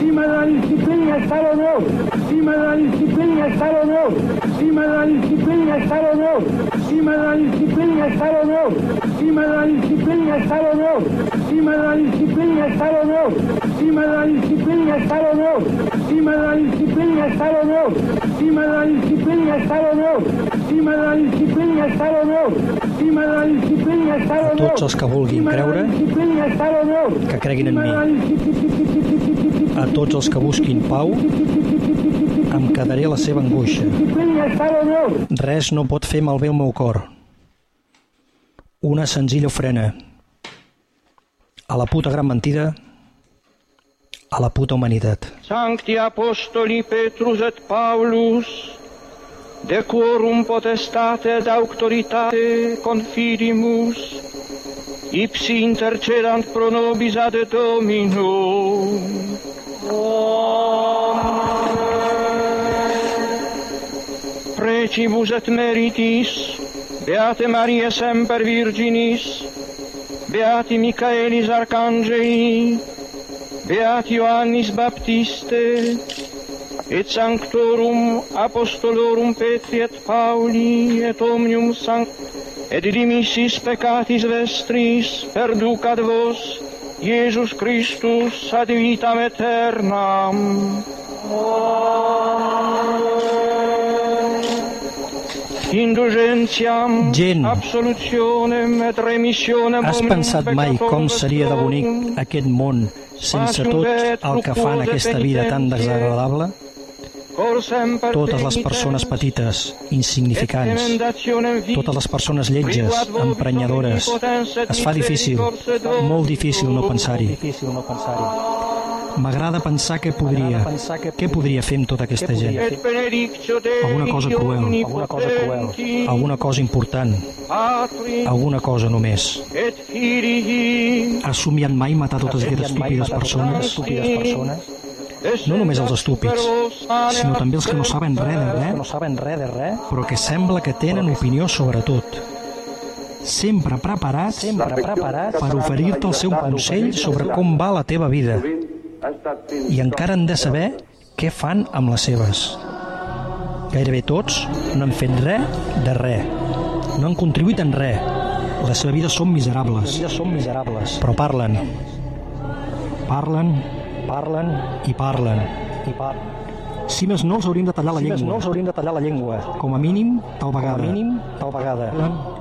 Cima de la disciplina está el honor. Cima de la disciplina está el honor. Cima de la disciplina está el honor. Cima de la disciplina está el honor. Cima de la disciplina está el honor. Cima de la disciplina está el honor. Cima de la disciplina está el honor. Cima de la disciplina está el honor. Cima de la disciplina está el honor. Cima de la disciplina está el honor. Tots els que vulguin creure, que creguin en mi. A tots els que busquin pau, em quedaré la seva angoixa. Res no pot fer malbé el meu cor. Una senzilla ofrena. A la puta gran mentida, a la puta humanitat. Sancti Apostoli Petrus et Paulus, de quorum potestate et auctoritate confidimus, ipsi intercedant pro nobis ad Domino. precibus et meritis, Beate Maria semper Virginis, Beati Michaelis Arcangeli, Beati Ioannis Baptiste, et Sanctorum Apostolorum Petri et Pauli, et omnium sanct, et dimissis peccatis vestris, perducat vos, Iesus Christus ad vitam aeternam. Indulgentiam, Gent. absolutionem et remissionem Has pensat mai com seria de bonic aquest món sense tot el que fan aquesta vida tan desagradable? Totes les persones petites, insignificants, totes les persones lletges, emprenyadores. Es fa difícil, molt difícil no pensar-hi. M'agrada pensar què podria, què podria fer amb tota aquesta gent. Alguna cosa cruel, alguna cosa alguna cosa important, alguna cosa només. Has somiat mai matar totes aquestes estúpides persones? No només els estúpids, sinó també els que no saben res de res, no saben res de res, però que sembla que tenen opinió sobre tot. Sempre preparats, sempre preparats per oferir-te el seu consell sobre com va la teva vida. I encara han de saber què fan amb les seves. Gairebé tots no han fet res de res. No han contribuït en res. La seva vida són miserables. són miserables. Però parlen. Parlen, parlen i parlen. I par... Si més no, els hauríem de tallar la llengua. Si més no, els hauríem de tallar la llengua. Com a mínim, tal vegada. Com a mínim, tal vegada.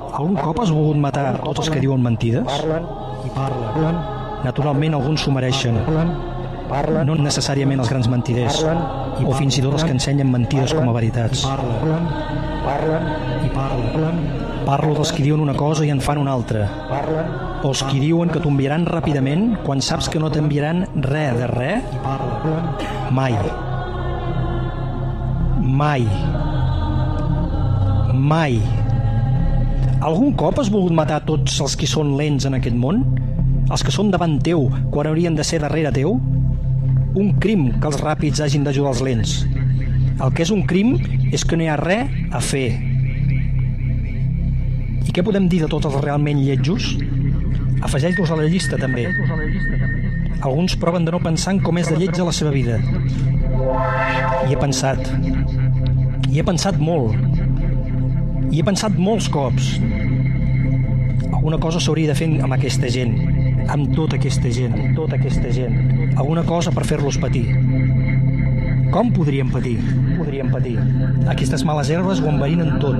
Algun cop has volgut matar tots els que diuen mentides? Parlen i parlen. Naturalment, alguns s'ho mereixen. Parlen. No necessàriament els grans mentiders. O fins i tot els que ensenyen mentides com a veritats. Parlen. Parlen i parlen. Parlo dels que diuen una cosa i en fan una altra. Parlen. O els que diuen que t'enviaran ràpidament quan saps que no t'enviaran res de res. Mai. Mai. Mai. Algun cop has volgut matar tots els que són lents en aquest món? Els que són davant teu quan haurien de ser darrere teu? Un crim que els ràpids hagin d'ajudar els lents. El que és un crim és que no hi ha res a fer. I què podem dir de tots els realment lletjos? Afegeix-los a la llista, també. Alguns proven de no pensar en com és de lletja la seva vida. I he pensat. I he pensat molt. I he pensat molts cops. Alguna cosa s'hauria de fer amb aquesta gent, amb tota aquesta gent, amb tota aquesta gent. Alguna cosa per fer-los patir. Com podríem patir? Podríem patir. Aquestes males herbes ho enverinen tot.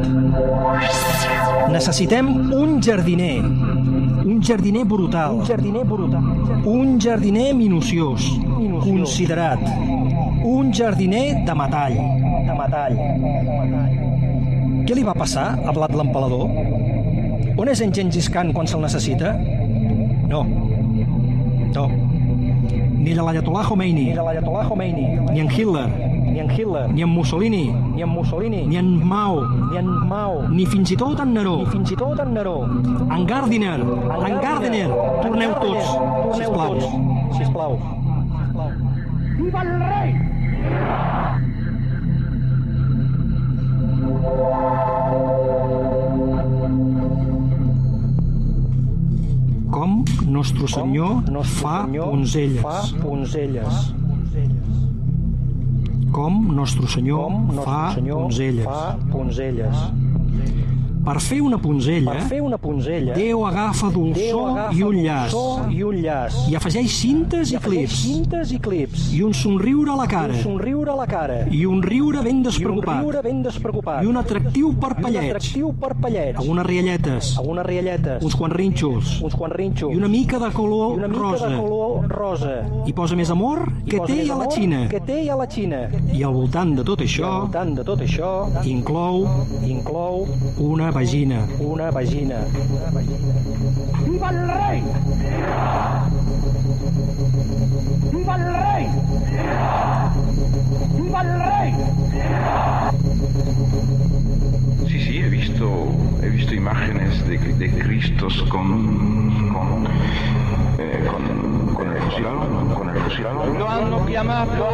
Necessitem un jardiner. Un jardiner brutal. Un jardiner brutal. Un jardiner minuciós. Considerat. Un jardiner de metall. De metall. Què li va passar a Vlad l'Empalador? On és en Gengis Khan quan se'l necessita? No. No. Ni de l'Ayatollah Khomeini. Ni de l'Ayatollah Khomeini. Ni en Hitler. Ni en Hitler. Ni en Mussolini. Ni en Mussolini. Ni en Mao. Ni en Mao. Ni fins i tot en Neró. Ni fins i tot en Neró. En Gardiner. En Gardiner. Torneu tots. Sisplau. Sisplau. ¡Viva el rey! Com Nostre Senyor fa donzelles. Fa donzelles. Com Nostre Senyor com Nostre fa Senyor fa punzelles. Per fer una punzella, Per fer una punzella, Déu agafa agafa i un un llaç so i un llaç. i afegeix cintes i, afegeix clips cintes i clips. i un somriure a la cara Un somriure a la cara. i un riure ben I un despreocupat riure ben despreocupat. i un atractiu I un parpelleig atractiu parpelleig. algunes rialletes Algunes rialletes. uns quants rínxols uns quants rinxos. i una mica de I color una mica rosa de color rosa. i posa més amor que té a la Xina Que té a la Xina. i al voltant de tot I al això voltant de tot això inclou inclou una vagina una vagina. ¡Viva el rey! ¡Viva el rey! ¡Viva el rey! Sí, sí, he visto, he visto imágenes de, de Cristos con, con, eh, con, con el fusilado, con el fusilado. Lo hanno chiamato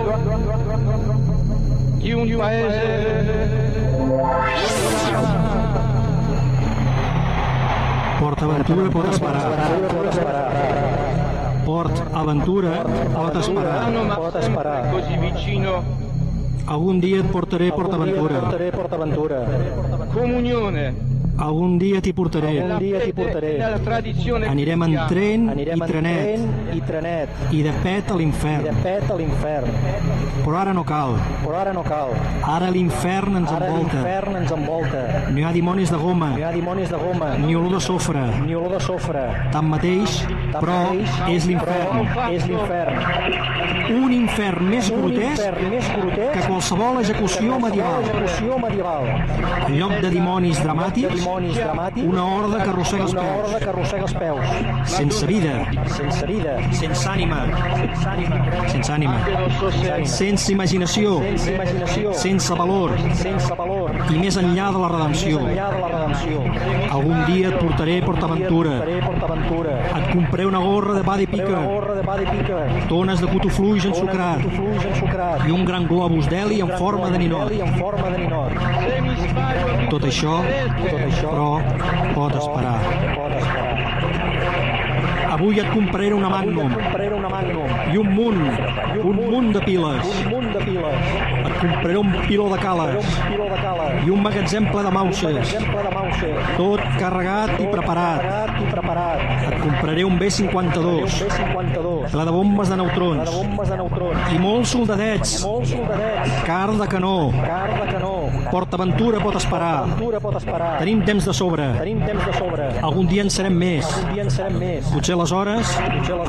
di un paese Port Aventura pot esperar. Port Aventura pot esperar Pot esperar. algun dia et portaré a Port Aventura portaré a PortAventura. comunione algun dia t'hi portaré Un dia t'hi portaré. anirem en tren Anirem i en trenet tren i trenet. i de pet a I de l'infern pet a l'infern. però ara no cal Però ara no cal. ara l'infern ens Ara envolta l'infern ens envolta. no hi ha dimonis de goma No hi ha dimonis de goma, ni olor de sofre ni olor de sofre. tanmateix però Tanmateix, és l'infern però És l'infern. un infern més Un grotesc infern més grotesc que qualsevol execució medieval execució medieval. en lloc de dimonis dramàtics dimonis dramàtics, una horda que arrossega els una peus. horda que arrossega els peus. sense vida. Sense vida, sense ànima. Sense ànima, sense ànima. Sense imaginació. Sense imaginació, sense valor. Sense valor, i més enllà de la redempció algun dia et portaré a PortAventura et compré una gorra de pa de pica tones de Tu fluix ensucrat. i un gran globus d'heli en forma de ninot tot això però pot esperar. Avui et compraré una Magnum compraré una Magnum. i un munt un munt de piles Un munt de piles. et compraré un piló de cales un piló de cala. i un magatzem ple de Un mauses de mauser. tot carregat i preparat Preparat i preparat. et compraré un Un B-52 B-52. ple de bombes de La de neutrons bombes de neutrons. i molts soldadets Molts soldadets. car de canó Car de canó. PortAventura pot esperar Aventura pot esperar. tenim temps de sobre Tenim temps de sobre. algun dia en serem més Un dia en serem més. potser aleshores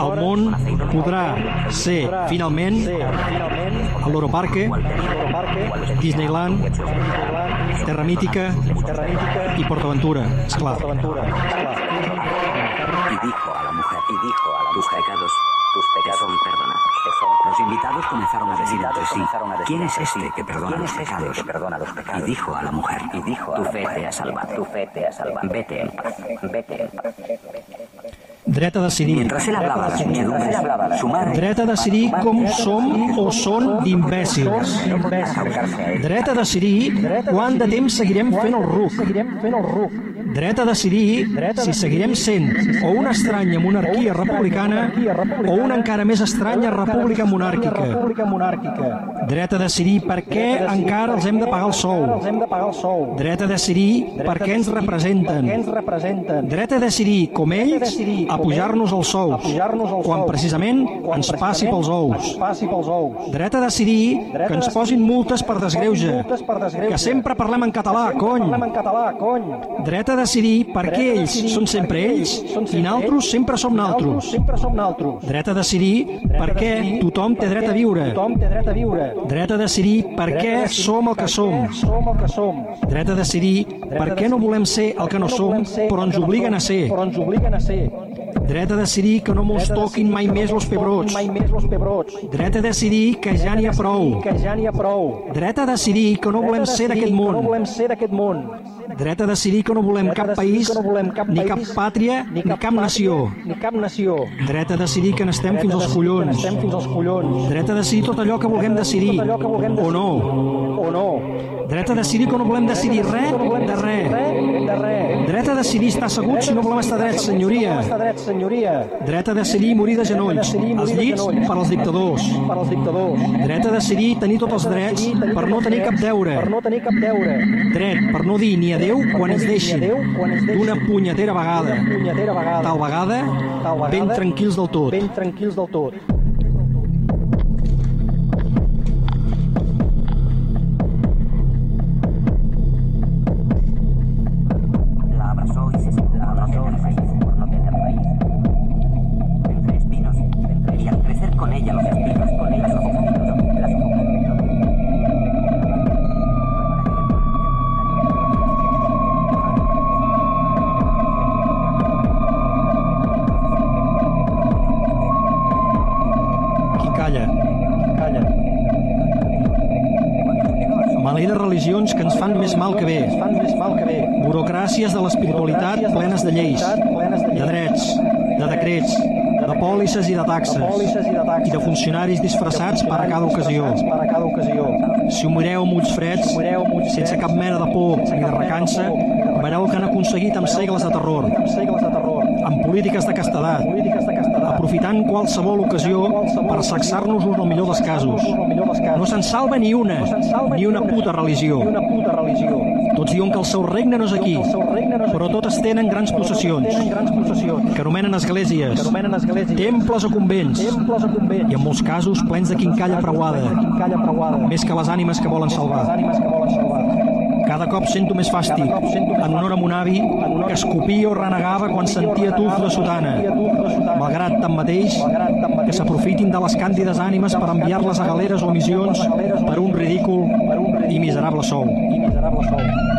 el món podrà ser finalment a l'Europarque, Disneyland, Terra Mítica i PortAventura, esclar. Y dijo a la mujer, y dijo a la tus pecados, tus pecados son perdonados. Los invitados comenzaron a decir entre sí, ¿quién es este que perdona los pecados? perdona los pecados? Y dijo a la mujer, y dijo tu fe te ha salvado, tu fe te ha salvado. Vete en paz, vete en paz. Dret a decidir. Mientras él hablaba las muchedumbres, su madre Dret a decidir com som o són d'imbècils. Dret a decidir quant de temps seguirem fent el ruc. Seguirem fent el ruc. Dret a decidir si seguirem sent o una estranya monarquia republicana o una encara més estranya república monàrquica. Dret a decidir per què encara els hem de pagar el sou. Dret a decidir per què ens representen. Dret a decidir, com ells, a pujar-nos els sous, quan precisament ens passi pels ous. Dret a decidir que ens posin multes per desgreuge, que sempre parlem en català, cony. Dret a decidir decidir són per sempre què ells són sempre ells i naltros sempre som naltros. Dret a decidir per què tothom té dret a viure. Dret a decidir per què som el que som. Dret a decidir per què no volem ser el que no som, però ens obliguen a ser. Dret a decidir que no mos toquin mai més els pebrots. Mai més pebrots. Dret a decidir que ja n'hi ha prou. Que ja n'hi ha prou. Dret a decidir que no volem ser d'aquest que No món. volem ser d'aquest món. Dret a decidir que no volem cap país, no volem cap ni cap pàtria, ni cap pàtria, nació. Ni cap nació. Dret a decidir que n'estem fins als collons. n'estem fins als collons. Dret a decidir tot allò que vulguem decidir, o no. O no. Dret a decidir que no volem decidir res de res. De res. Dret a decidir estar asseguts si no volem estar drets, senyoria. Dret, a decidir morir de genolls, als llits per als dictadors. Per als dictadors. Dret a decidir tenir tots els drets per no els tenir cap deure. Per no tenir cap deure. Dret per no dir ni adeu quan ens deixin. D'una punyetera vegada, Tal vegada, ben tranquils del tot. Ben tranquils del tot. Taxes, i de funcionaris disfressats per a cada ocasió. Si ho mireu amb ulls freds, sense cap mena de por ni de recança, recança. veureu que han aconseguit amb segles de terror, Amb polítiques de castedat, aprofitant qualsevol ocasió per sacsar-nos-ho en el millor dels casos. No se'n salva ni una, ni una puta religió. Tots diuen que el seu regne no és aquí, però totes tenen grans possessions, que anomenen esglésies, temples o convents, i en molts casos plens de quincalla preuada, més que les ànimes que volen salvar. Cada cop sento més fàstic, en honor a mon avi, que escopia o renegava quan sentia tuf de sotana, malgrat tanmateix que s'aprofitin de les càndides ànimes per enviar-les a galeres o missions per un ridícul i miserable sou. I miserable sou.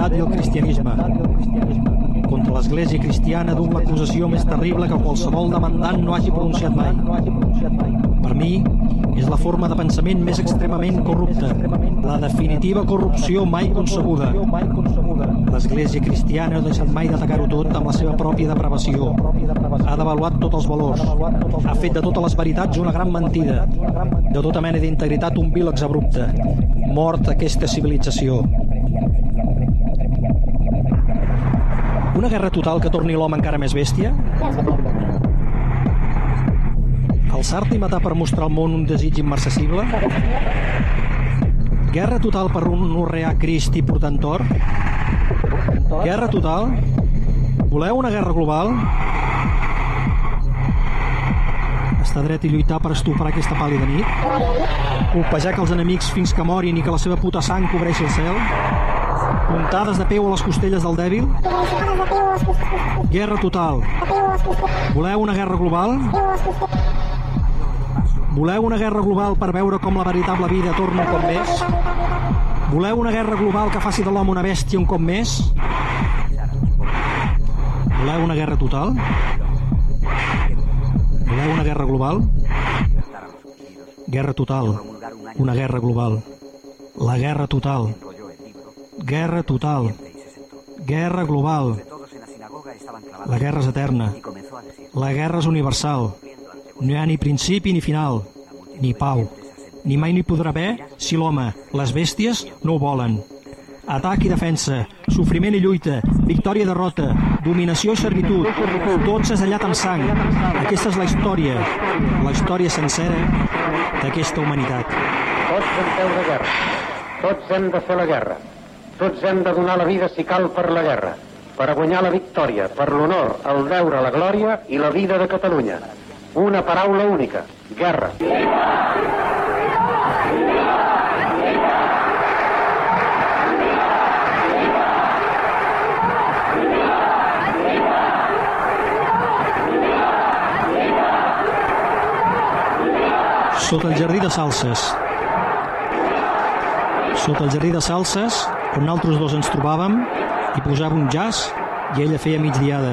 Cristiantat i el cristianisme. Contra l'Església cristiana dur l'acusació més terrible que qualsevol demandant no hagi pronunciat mai. Per mi, és la forma de pensament més extremament corrupta, la definitiva corrupció mai concebuda. L'Església cristiana no ha deixat mai d'atacar-ho tot amb la seva. Pròpia depravació. Ha devaluat tots els valors. Ha fet de totes les veritats una gran mentida. De tota mena d'integritat un vil exabrupte. Mort aquesta civilització. Una guerra total que torni l'home encara més bèstia? Alçar-te i matar per mostrar al món un desig immarcessible? Guerra total per un orrear Crist i portantor? Guerra total? Voleu una guerra global? Estar dret i lluitar per estuprar aquesta pàl·lida nit? Colpejar que els enemics fins que morin i que la seva puta sang cobreixi el cel? Puntades de peu a les costelles del dèbil? Guerra total. Voleu una guerra global? Voleu una guerra global per veure com la veritable vida torna un cop més? Voleu una guerra global que faci de l'home una bèstia un cop més? Voleu una guerra total? Voleu una guerra global? Guerra total. Una guerra global. La guerra total. Guerra total. Guerra global. La guerra és eterna. La guerra és universal. No hi ha ni principi ni final, ni pau. Ni mai n'hi podrà haver si l'home, les bèsties, no ho volen. Atac i defensa, sofriment i lluita, victòria i derrota, dominació i servitud, tot sesellat amb sang. Aquesta és la història, la història sencera d'aquesta humanitat. Tots peu de guerra. Tots hem de fer la guerra. Tots hem de donar la vida si cal per la guerra. Per a guanyar la victòria, per l'honor, el deure, la glòria i la vida de Catalunya. Una paraula única. Guerra. Sota el jardí de Salses. Sota el jardí de Salses, on nosaltres dos ens trobàvem, hi posava un jazz i ella feia migdiada.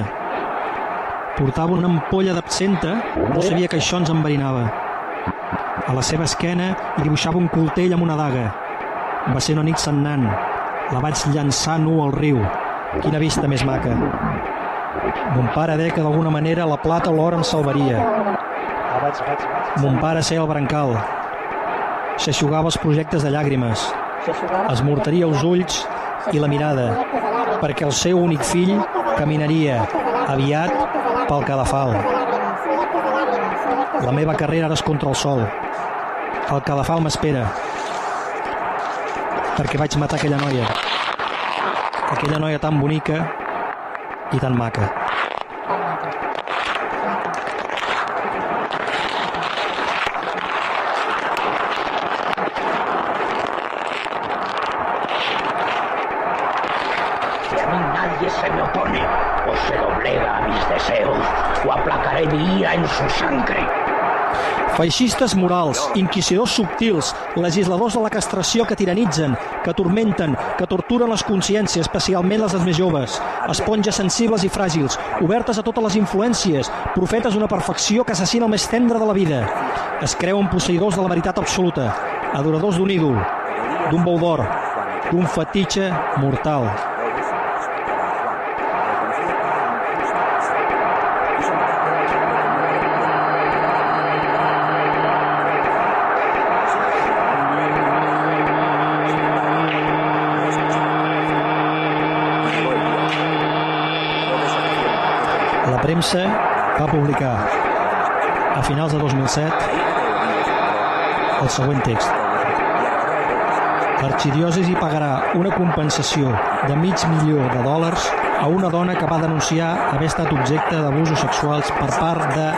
Portava una ampolla d'absenta, no sabia que això ens enverinava. A la seva esquena hi dibuixava un coltell amb una daga. Va ser una nit sennant. La vaig llançar nu al riu. Quina vista més maca. Mon pare deia que d'alguna manera la plata o l'or em salvaria. Mon pare seia al brancal. S'aixugava els projectes de llàgrimes. Es mortaria els ulls i la mirada, perquè el seu únic fill caminaria aviat pel cadafal. La meva carrera ara és contra el sol. El cadafal m'espera. Perquè vaig matar aquella noia. Aquella noia tan bonica i tan maca. Si a mí nadie se me opone o se doblega a mis deseos, o aplacaré mi ira en su sangre. Feixistes morals, inquisidors subtils, legisladors de la castració que tiranitzen, que tormenten, que torturen les consciències, especialment les dels més joves, esponges sensibles i fràgils, obertes a totes les influències, profetes d'una perfecció que assassina el més tendre de la vida. Es creuen posseïdors de la veritat absoluta, adoradors d'un ídol, d'un bou d'or, d'un fetitxe mortal. Premsa va publicar a finals de 2007 el següent text. L'arxidiòcesi pagarà una compensació de mig milió de dòlars a una dona que va denunciar haver estat objecte d'abusos sexuals per part de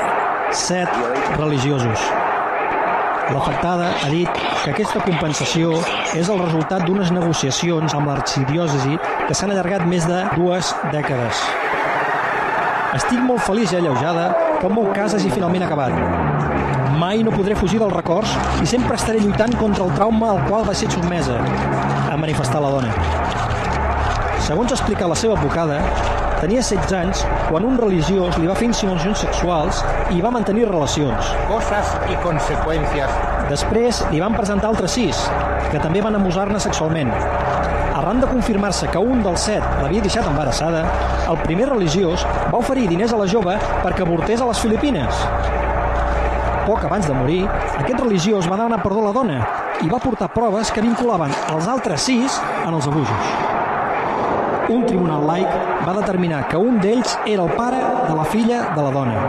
set religiosos. L'afectada ha dit que aquesta compensació és el resultat d'unes negociacions amb l'arxidiòcesi que s'han allargat més de dues dècades. Estic molt feliç i alleujada que el meu cas hagi finalment acabat. Mai no podré fugir dels records i sempre estaré lluitant contra el trauma al qual va ser sotmesa, ha manifestat la dona. Segons ha explicat la seva advocada, tenia 16 anys quan un religiós li va fer insinuacions sexuals i va mantenir relacions. Cosas y consecuencias. Després li van presentar altres sis, que també van abusar-ne sexualment. Arran de confirmar-se que un dels set l'havia deixat embarassada, el primer religiós va oferir diners a la jove perquè avortés a les Filipines. Poc abans de morir, aquest religiós va demanar perdó a la dona i va portar proves que vinculaven els altres sis en els abusos. Un tribunal laic va determinar que un d'ells era el pare de la filla de la dona.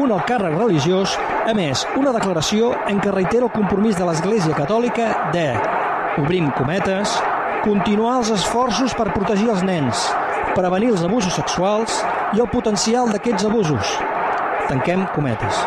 Un alt càrrec religiós ha emès una declaració en què reitera el compromís de l'Església Catòlica de, obrim cometes, continuar els esforços per protegir els nens, prevenir els abusos sexuals i el potencial d'aquests abusos. Tanquem cometes.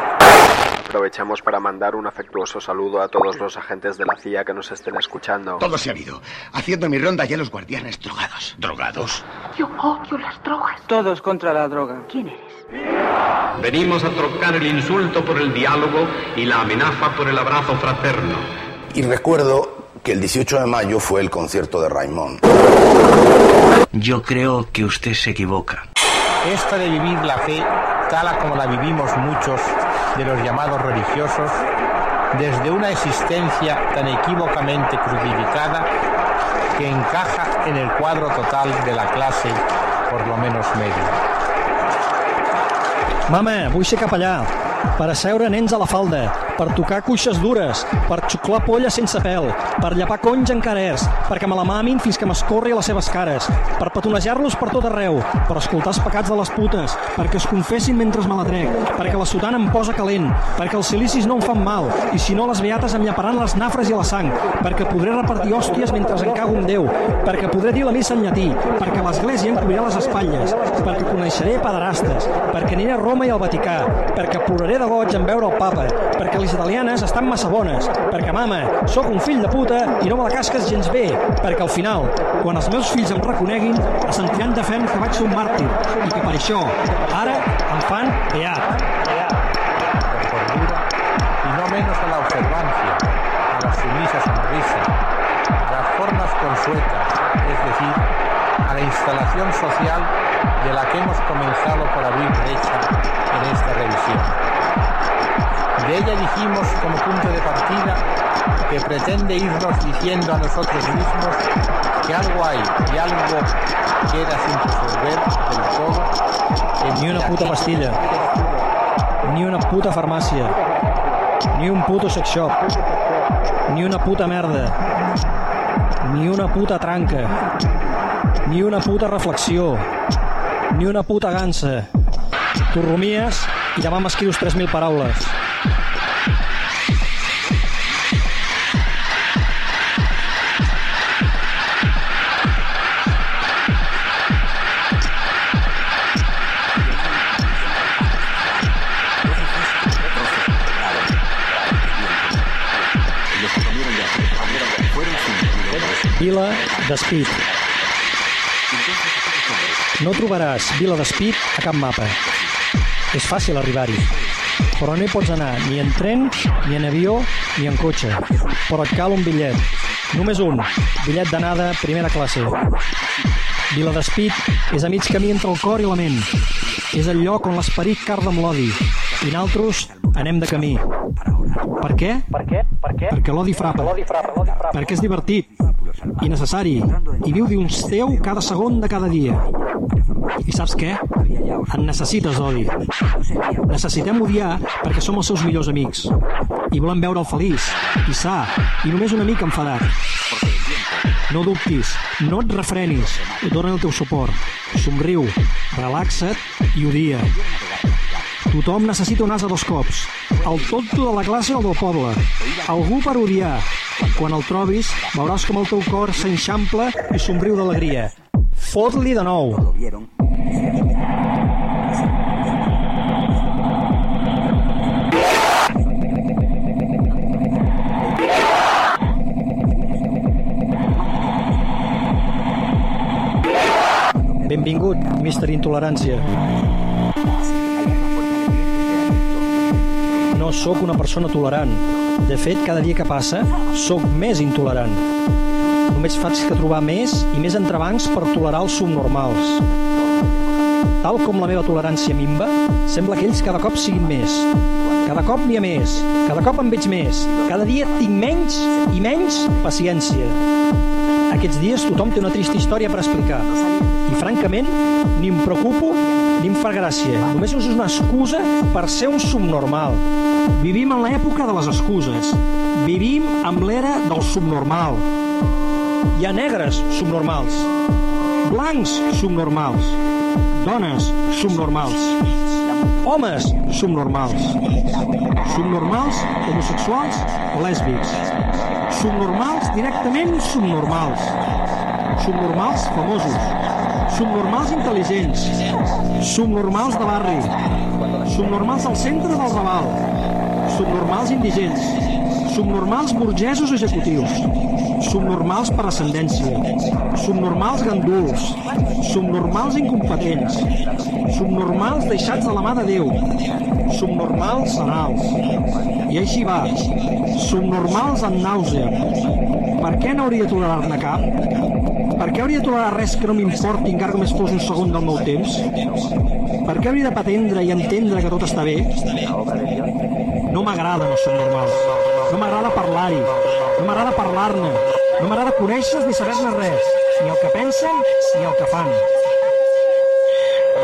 Aprovechamos para mandar un afectuoso saludo a todos los agentes de la CIA que nos estén escuchando. Todo se ha habido. Haciendo mi ronda ya los guardianes drogados. ¿Drogados? Yo odio las drogas. Todos contra la droga. ¿Quién eres? Venimos a trocar el insulto por el diálogo y la amenaza por el abrazo fraterno. Y recuerdo que el 18 de mayo fue el concierto de Raimón. Yo creo que usted se equivoca. Esto de vivir la fe, tal como la vivimos muchos de los llamados religiosos, desde una existencia tan equívocamente crucificada que encaja en el cuadro total de la clase, por lo menos media. Mama, vull ser capellà, per asseure nens a la falda, per tocar cuixes dures, per xuclar polla sense pèl, per llepar conys en carers, perquè me la mamin fins que m'escorri a les seves cares, per petonejar-los per tot arreu, per escoltar els pecats de les putes, perquè es confessin mentre me la trec, perquè la sotana em posa calent, perquè els silicis no em fan mal, i si no les beates em llaparan les nafres i la sang, perquè podré repartir hòsties mentre en cago en Déu, perquè podré dir la missa en llatí, perquè l'església em cobrirà les espatlles, perquè coneixeré pederastes, perquè aniré a Roma i al Vaticà, perquè ploraré de goig en veure el papa, perquè les italianes estan massa bones, perquè mama, sóc un fill de puta i no me la casques gens bé, perquè al final, quan els meus fills em reconeguin, es sentiran de fem que vaig ser un màrtir i que per això, ara em fan beat. menos a la observancia, a la sumisa sonrisa, a las formas consuetas, es decir, a la instalación social de la que hemos comenzado por abrir brecha en esta revisión. De ella dijimos como punto de partida que pretende irnos diciendo a nosotros mismos que algo hay y algo queda sin resolver del todo. Ni una puta pastilla, ni una puta farmàcia, ni un puto sex shop, ni una puta merda, ni una puta tranca, ni una puta reflexió, ni una puta gansa. Tu rumies i demà m'escrius 3.000 paraules. Vila d'Espit. No trobaràs Vila d'Espit a cap mapa. És fàcil arribar-hi, però no hi pots anar ni en tren, ni en avió, ni en cotxe. Però et cal un bitllet. Només un. Bitllet d'anada, primera classe. Vila d'Espit és a mig camí entre el cor i la ment. És el lloc on l'esperit carda amb l'odi. I naltros anem de camí. Per què? Per què? Per què? Perquè l'odi frapa. Perquè és divertit i necessari i viu dins teu cada segon de cada dia. I saps què? En necessites odi. Necessitem odiar perquè som els seus millors amics. I volem veure'l feliç, i sa, i només un amic enfadat. No dubtis, no et refrenis, dona el teu suport. Somriu, relaxa't i odia. Tothom necessita un as a dos cops. El tonto de la classe o del poble. Algú per odiar. Quan el trobis, veuràs com el teu cor s'enxampla i somriu d'alegria. Fot-li de nou. Benvingut, Mister Intolerància. No sóc una persona tolerant. De fet, cada dia que passa, sóc més intolerant. Només faig que trobar més i més entrebancs per tolerar els subnormals. Tal com la meva tolerància minva, sembla que ells cada cop siguin més. Cada cop n'hi ha més, cada cop en veig més, cada dia tinc menys i menys paciència. Aquests dies tothom té una trista història per explicar. I francament, ni em preocupo ni em fa gràcia. Només és una excusa per ser un subnormal. Vivim en l'època de les excuses. Vivim amb l'era del subnormal. Hi ha negres subnormals, blancs subnormals, dones subnormals, homes subnormals, subnormals homosexuals o lèsbics, subnormals directament subnormals, subnormals famosos, subnormals intel·ligents, subnormals de barri, subnormals al centre del Raval, subnormals indigents, subnormals burgesos executius, subnormals per ascendència, subnormals ganduls, subnormals incompetents, subnormals deixats de la mà de Déu, subnormals anals. I així va, subnormals en nàusea. Per què no hauria de tolerar-ne cap? Per què hauria de tolerar res que no m'importi encara només fos un segon del meu temps? Per què hauria de pretendre i entendre que tot està bé? No m'agraden els subnormals. No m'agrada parlar-hi. No m'agrada parlar-ne. No m'agrada conèixer-los ni saber-ne res. Ni el que pensen ni el que fan.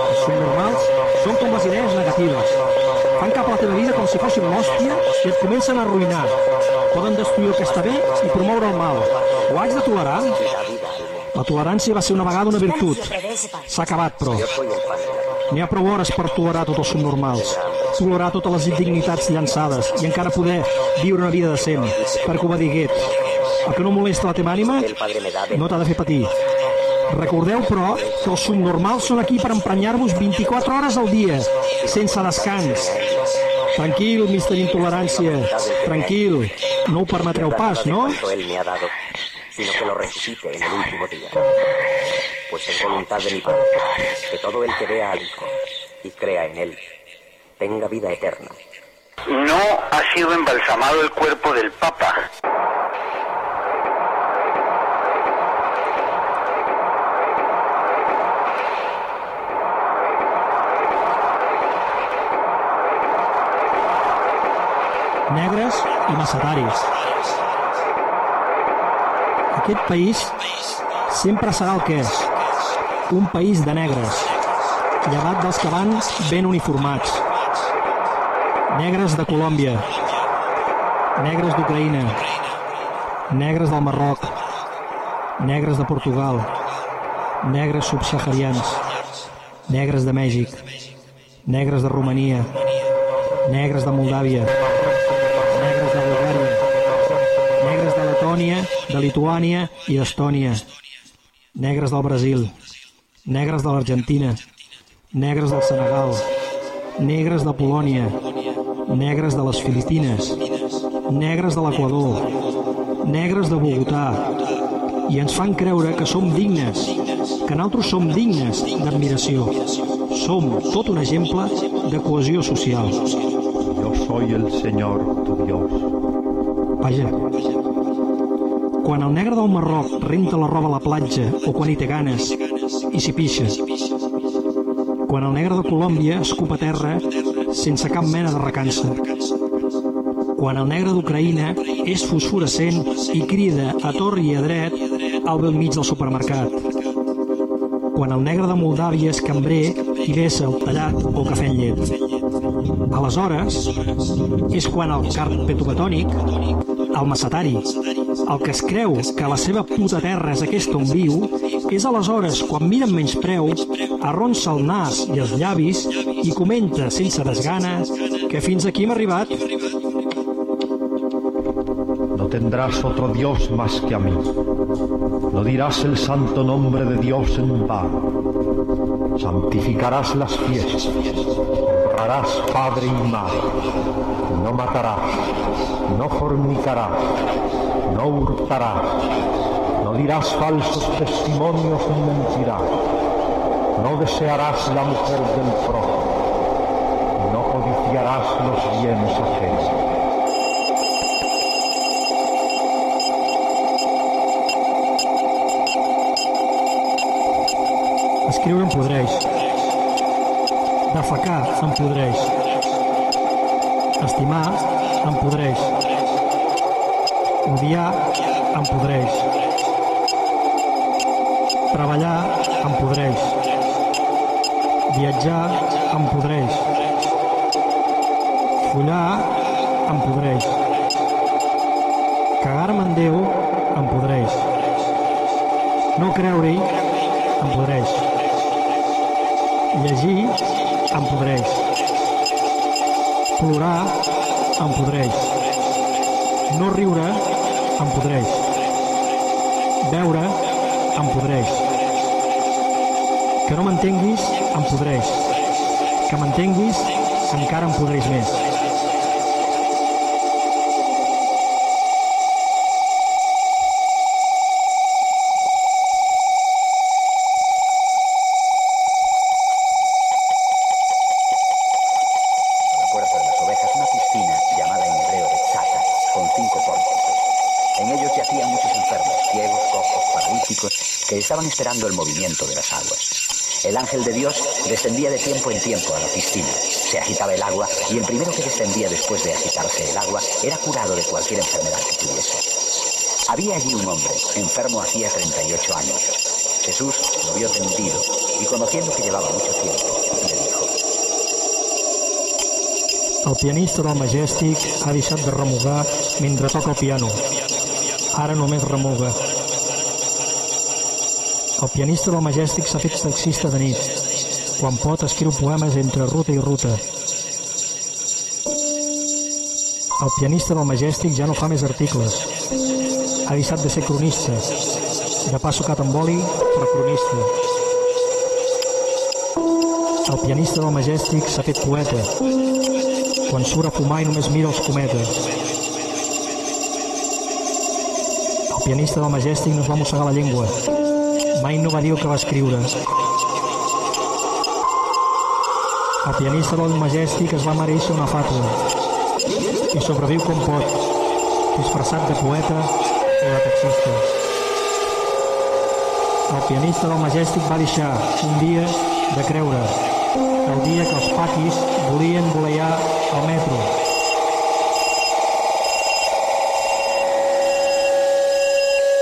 Els subnormals són com les idees negatives. Fan cap a la teva vida com si fossin l'hòstia i et comencen a arruïnar. Poden destruir el que està bé i promoure el mal. Ho haig de tolerar? La tolerància va ser una vegada una virtut. S'ha acabat, però. N'hi ha prou hores per tolerar tots els subnormals, tolerar totes les indignitats llançades i encara poder viure una vida decent, perquè ho va dir Goethe. El que no molesta la teva ànima no t'ha de fer patir. Recordeu, però, que els subnormals són aquí per emprenyar-vos 24 hores al dia, sense descans. Tranquil, mister Intolerància, tranquil. No ho permetreu pas, no? Sino que lo resucite en el último día. Pues es voluntad de mi Padre que todo el que vea al Hijo y crea en Él tenga vida eterna, No ha sido embalsamado el cuerpo del Papa. negres i macetaris. Aquest país sempre serà el que és, un país de negres, llevat dels que van ben uniformats. Negres de Colòmbia, negres d'Ucraïna, negres del Marroc, negres de Portugal, negres subsaharians, negres de Mèxic, negres de Romania, negres de Moldàvia, Letònia, de Lituània i d'Estònia, negres del Brasil, negres de l'Argentina, negres del Senegal, negres de Polònia, negres de les Filipines, negres de l'Equador, negres de Bogotà, i ens fan creure que som dignes, que nosaltres som dignes d'admiració. Som tot un exemple de cohesió social. Yo soy el Señor tu Dios. Vaja. Quan el negre del Marroc renta la roba a la platja o quan hi té ganes i s'hi pixa. Quan el negre de Colòmbia escupa terra sense cap mena de recança. Quan el negre d'Ucraïna és fosforescent i crida a torre i a dret al bell mig del supermercat. Quan el negre de Moldàvia és cambrer i vessa el tallat o cafè en llet. Aleshores, és quan el carpetobatònic, el macetari, el que es creu que la seva puta terra és aquesta on viu, és aleshores quan mira amb menys preu, arronsa el nas i els llavis i comenta sense desgana que fins aquí hem arribat. No tendrás otro Dios más que a mí. No dirás el santo nombre de Dios en vano. Santificarás las fiestas. Honrarás padre y madre. No matarás. No fornicarás. No hurtarás. No dirás falsos testimonios ni mentirás. No desearás la mujer del prójimo. No codiciarás los bienes ajenos. Escriure em podreix. Defecar em podreix. Estimar em podreix. Odiar em podreix. Treballar em podreix. Viatjar em podreix. Follar em podreix. Cagar-me en Déu em podreix. No creure-hi em podreix. Llegir em podreix. Plorar em podreix. No riure em podreix. Veure em podreix. Que no m'entenguis em podreix. Que m'entenguis encara em podreix més. Esperando el movimiento de las aguas. El ángel de Dios descendía de tiempo en tiempo a la piscina. Se agitaba el agua y el primero que descendía después de agitarse el agua era curado de cualquier enfermedad que tuviese. Había allí un hombre, enfermo hacía 38 años. Jesús lo vio tendido y conociendo que llevaba mucho tiempo, le dijo, El pianista del Majestic ha de remugar mentre toca el piano. Ara només remuga. El pianista del Majestic s'ha fet taxista de nit. Quan pot escriu poemes entre ruta i ruta. El pianista del Majestic ja no fa més articles. Ha deixat de ser cronista. De pa sucat amb oli, però cronista. El pianista del Majestic s'ha fet poeta. Quan surt a fumar i només mira els cometes. El pianista del Majestic no es va mossegar la llengua. Mai no va dir el que va escriure. El pianista del Majestic es va mereixer una fàtua. i sobreviu com pot, disfressat de poeta o de taxista. El pianista del Majestic va deixar un dia de creure, el dia que els paquis volien voleiar al metro.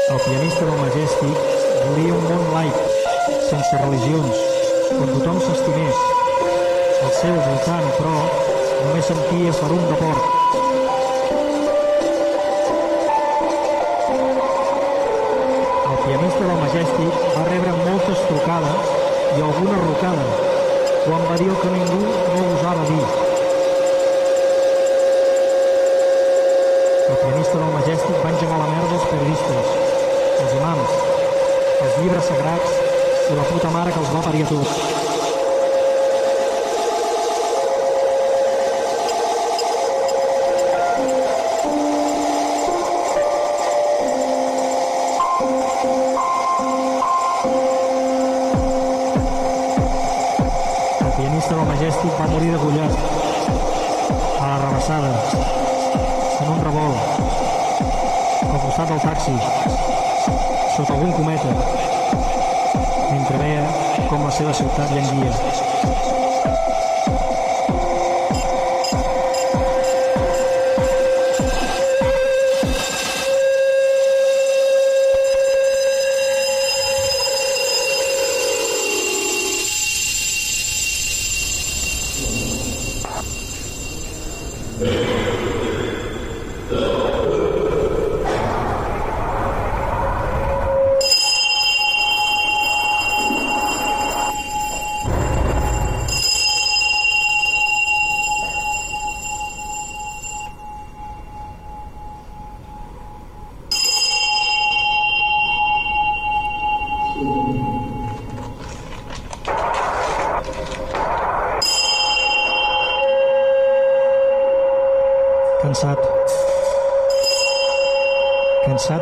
El pianista del Majestic volia un món laic, sense religions, on tothom s'estimés. Al seu voltant, però, només sentia ferum de porc. Pianista del Majestic va rebre moltes trucades i alguna rocada quan va dir el que ningú no gosava dir. El pianista del Majestic va engegar la merda als periodistes, els imams, els llibres sagrats i la puta mare que els va parir a tots. El pianista del Majestic va morir degullat a la rebassada en un revolt al costat del taxi sota algun cometa mentre veia com la seva ciutat llenguia.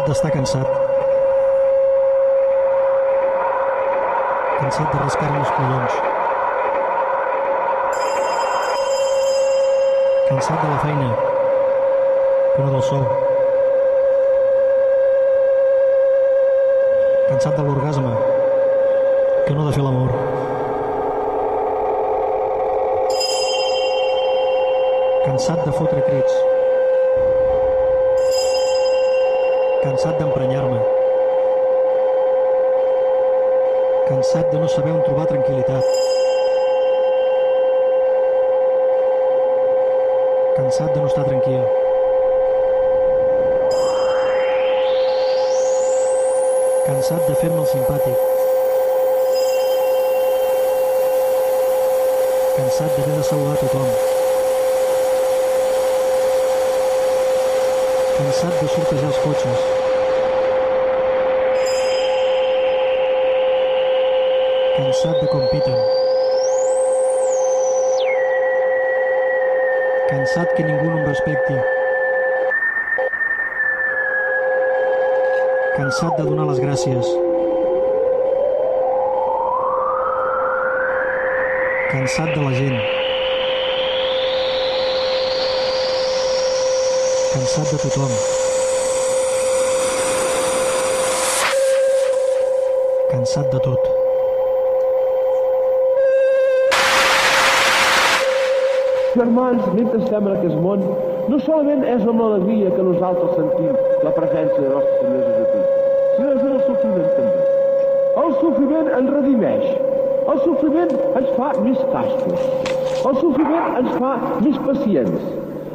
D'estar cansat. Cansat de rascar-me els collons. Cansat de la feina, no del sou. Cansat de l'orgasme, que no de fer l'amor. Cansat de fotre crits. Cansat d'emprenyar-me. Cansat de no saber on trobar tranquil·litat. Cansat de no estar tranquil. Cansat de fer-me el simpàtic. Cansat d'haver de saludar tothom. Cansat de sortejar els cotxes. Cansat de com piten. Cansat que ningú no em respecti. Cansat de donar les gràcies. Cansat de la gent. Cansat de tothom. Cansat de tot. Germans, mentre estem en aquest món, no solament és amb l'alegria que nosaltres sentim la presència de nostre Senyor Jesucrist, sinó és el sofriment també. El sofriment ens redimeix, el sofriment ens fa més castos, el sofriment ens fa més pacients,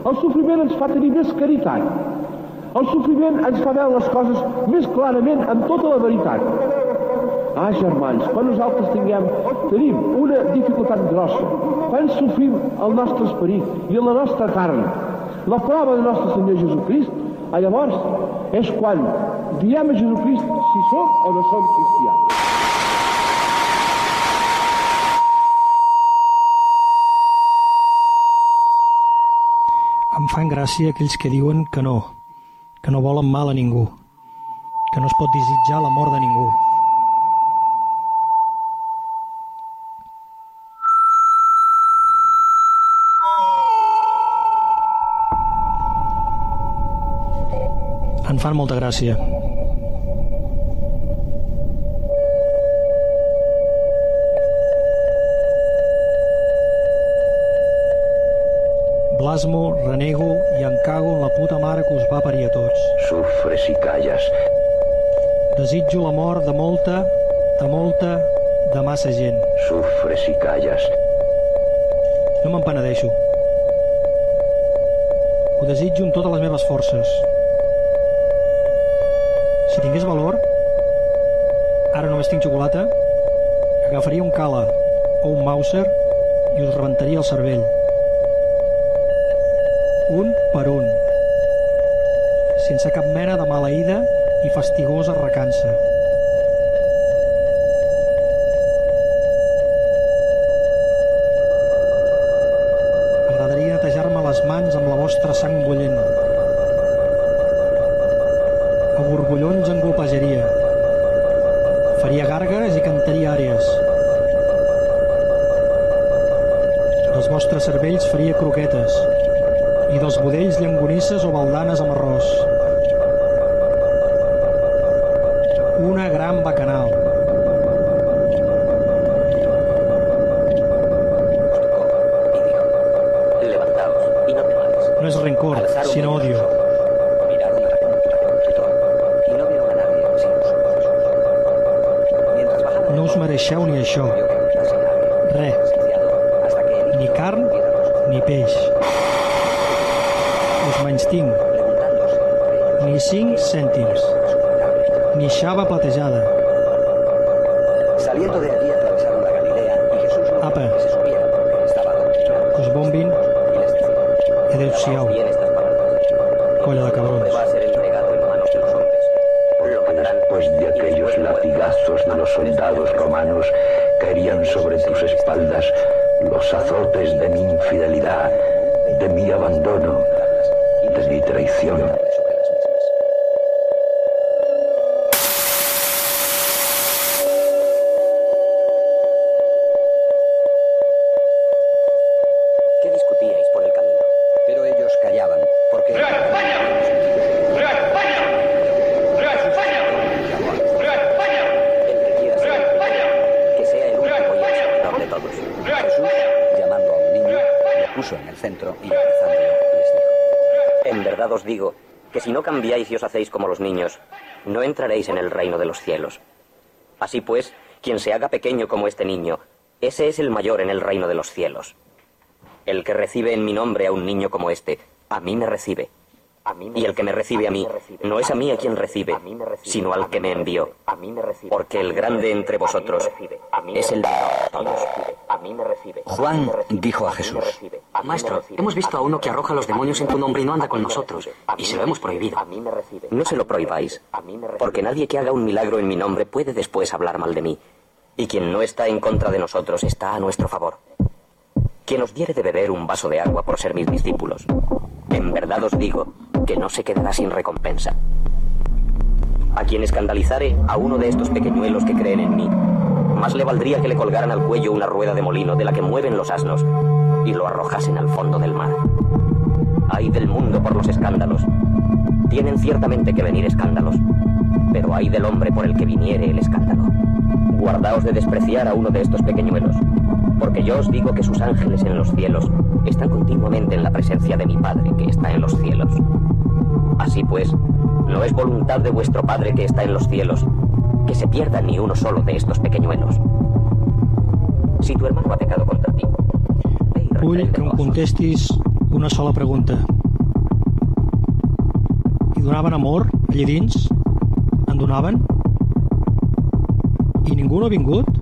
el sofriment ens fa tenir més caritat, el sofriment ens fa veure les coses més clarament amb tota la veritat. Ah, germans, quan nosaltres tinguem, tenim una dificultat grossa, quan sofrim el nostre esperit i la nostra carn, la prova del nostre Senyor Jesucrist, ah, llavors és quan diem a Jesucrist si som o no som cristians. Em fan gràcia aquells que diuen que no, que no volen mal a ningú, que no es pot desitjar la mort de ningú. Fan molta gràcia. Blasmo, renego i em cago en la puta mare que us va parir a tots. Sufres i calles. Desitjo la mort de molta, de molta, de massa gent. Sufres i calles. No me'n penedeixo. Ho desitjo amb totes les meves forces. Només tinc xocolata, agafaria un cala o un mauser i us rebentaria el cervell. Un per un. Sense cap mena de maleïda i fastigosa recança. Vostres cervells faria croquetes i dels budells llangonisses o baldanes amb arròs. Una gran bacanal. No és rencor, sinó odio. No us mereixeu ni això. Os digo que si no cambiáis y os hacéis como los niños, no entraréis en el reino de los cielos. Así pues, quien se haga pequeño como este niño, ese es el mayor en el reino de los cielos. El que recibe en mi nombre a un niño como este, a mí me recibe. Y el que me recibe a mí, no es a mí a quien recibe, sino al que me envió. Porque el grande entre vosotros es el menor. Juan dijo a Jesús, Maestro, hemos visto a uno que arroja los demonios en tu nombre y no anda con nosotros, y se lo hemos prohibido. No se lo prohibáis, porque nadie que haga un milagro en mi nombre puede después hablar mal de mí. Y quien no está en contra de nosotros está a nuestro favor. Quien os diere de beber un vaso de agua por ser mis discípulos, en verdad os digo que no se quedará sin recompensa. A quien escandalizare a uno de estos pequeñuelos que creen en mí, más le valdría que le colgaran al cuello una rueda de molino de la que mueven los asnos y lo arrojasen al fondo del mar. Ay del mundo por los escándalos. Tienen ciertamente que venir escándalos, pero hay del hombre por el que viniere el escándalo. Guardaos de despreciar a uno de estos pequeñuelos, porque yo os digo que sus ángeles en los cielos están continuamente en la presencia de mi Padre que está en los cielos. Así pues, no es voluntad de vuestro Padre que está en los cielos que se pierda ni uno solo de estos pequeñuelos. Si tu hermano ha pecado contra ti, Vull que em contestis una sola pregunta. I donaven amor allà dins? En donaven? I ningú no ha vingut?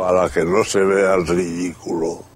para que no se vea el ridículo.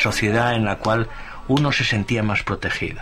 sociedad en la cual uno se sentía más protegido.